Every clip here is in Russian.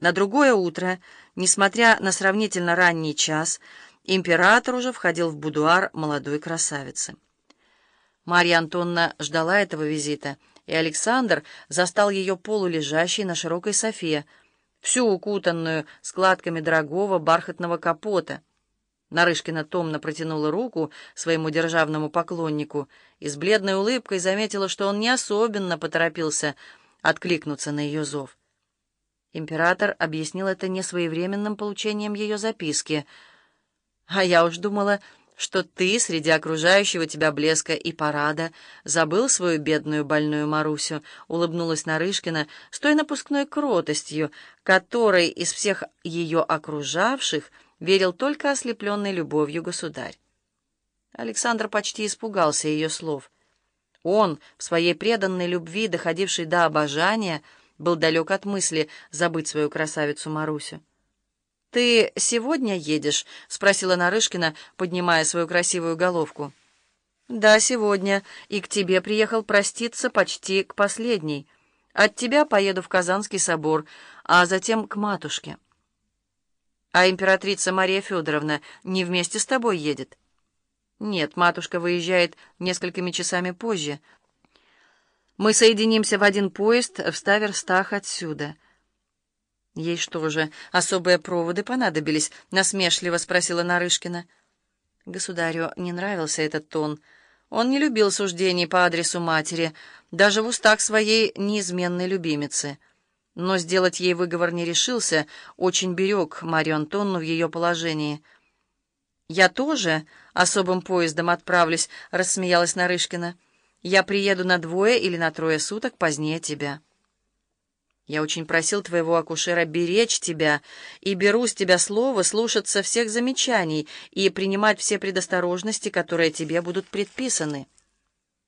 На другое утро, несмотря на сравнительно ранний час, император уже входил в будуар молодой красавицы. Марья Антонна ждала этого визита, и Александр застал ее полулежащей на широкой софе, всю укутанную складками дорогого бархатного капота. Нарышкина томно протянула руку своему державному поклоннику и с бледной улыбкой заметила, что он не особенно поторопился откликнуться на ее зов. Император объяснил это несвоевременным получением ее записки. «А я уж думала, что ты среди окружающего тебя блеска и парада забыл свою бедную больную Марусю», — улыбнулась Нарышкина с той напускной кротостью, которой из всех ее окружавших верил только ослепленный любовью государь. Александр почти испугался ее слов. Он, в своей преданной любви, доходившей до обожания, — был далек от мысли забыть свою красавицу Марусю. «Ты сегодня едешь?» — спросила Нарышкина, поднимая свою красивую головку. «Да, сегодня. И к тебе приехал проститься почти к последней. От тебя поеду в Казанский собор, а затем к матушке». «А императрица Мария Федоровна не вместе с тобой едет?» «Нет, матушка выезжает несколькими часами позже». Мы соединимся в один поезд в ста верстах отсюда». «Ей что же, особые проводы понадобились?» — насмешливо спросила Нарышкина. Государю не нравился этот тон. Он не любил суждений по адресу матери, даже в устах своей неизменной любимицы. Но сделать ей выговор не решился, очень берег Марию Антонну в ее положении. «Я тоже особым поездом отправлюсь», — рассмеялась Нарышкина. Я приеду на двое или на трое суток позднее тебя. Я очень просил твоего акушера беречь тебя, и беру с тебя слово слушаться всех замечаний и принимать все предосторожности, которые тебе будут предписаны».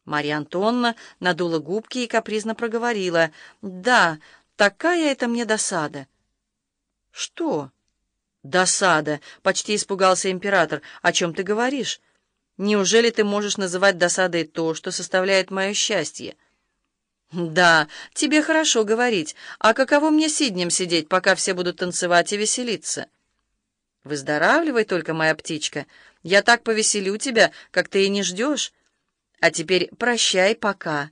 Марья Антонна надула губки и капризно проговорила. «Да, такая это мне досада». «Что?» «Досада!» — почти испугался император. «О чем ты говоришь?» Неужели ты можешь называть досадой то, что составляет мое счастье? Да, тебе хорошо говорить. А каково мне сиднем сидеть, пока все будут танцевать и веселиться? Выздоравливай только, моя птичка. Я так повеселю тебя, как ты и не ждешь. А теперь прощай пока.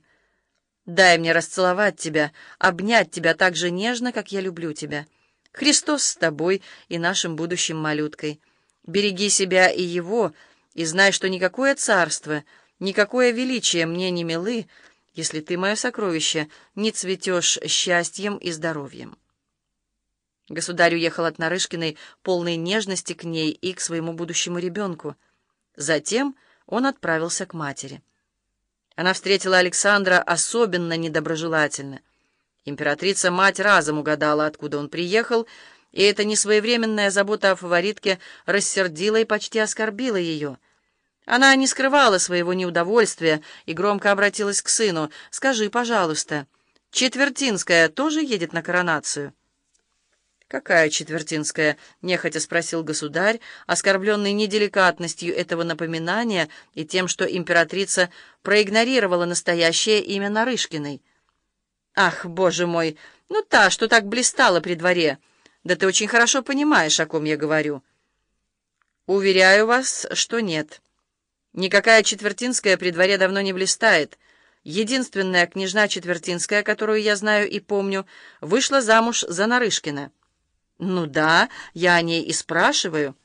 Дай мне расцеловать тебя, обнять тебя так же нежно, как я люблю тебя. Христос с тобой и нашим будущим малюткой. Береги себя и его, — и знай, что никакое царство, никакое величие мне не милы, если ты, мое сокровище, не цветешь счастьем и здоровьем. Государь уехал от Нарышкиной полной нежности к ней и к своему будущему ребенку. Затем он отправился к матери. Она встретила Александра особенно недоброжелательно. Императрица-мать разом угадала, откуда он приехал, и эта несвоевременная забота о фаворитке рассердила и почти оскорбила ее — она не скрывала своего неудовольствия и громко обратилась к сыну. «Скажи, пожалуйста, Четвертинская тоже едет на коронацию?» «Какая Четвертинская?» — нехотя спросил государь, оскорбленный неделикатностью этого напоминания и тем, что императрица проигнорировала настоящее имя Нарышкиной. «Ах, боже мой! Ну та, что так блистала при дворе! Да ты очень хорошо понимаешь, о ком я говорю!» «Уверяю вас, что нет». Никакая Четвертинская при дворе давно не блистает. Единственная княжна Четвертинская, которую я знаю и помню, вышла замуж за Нарышкина. Ну да, я о ней и спрашиваю.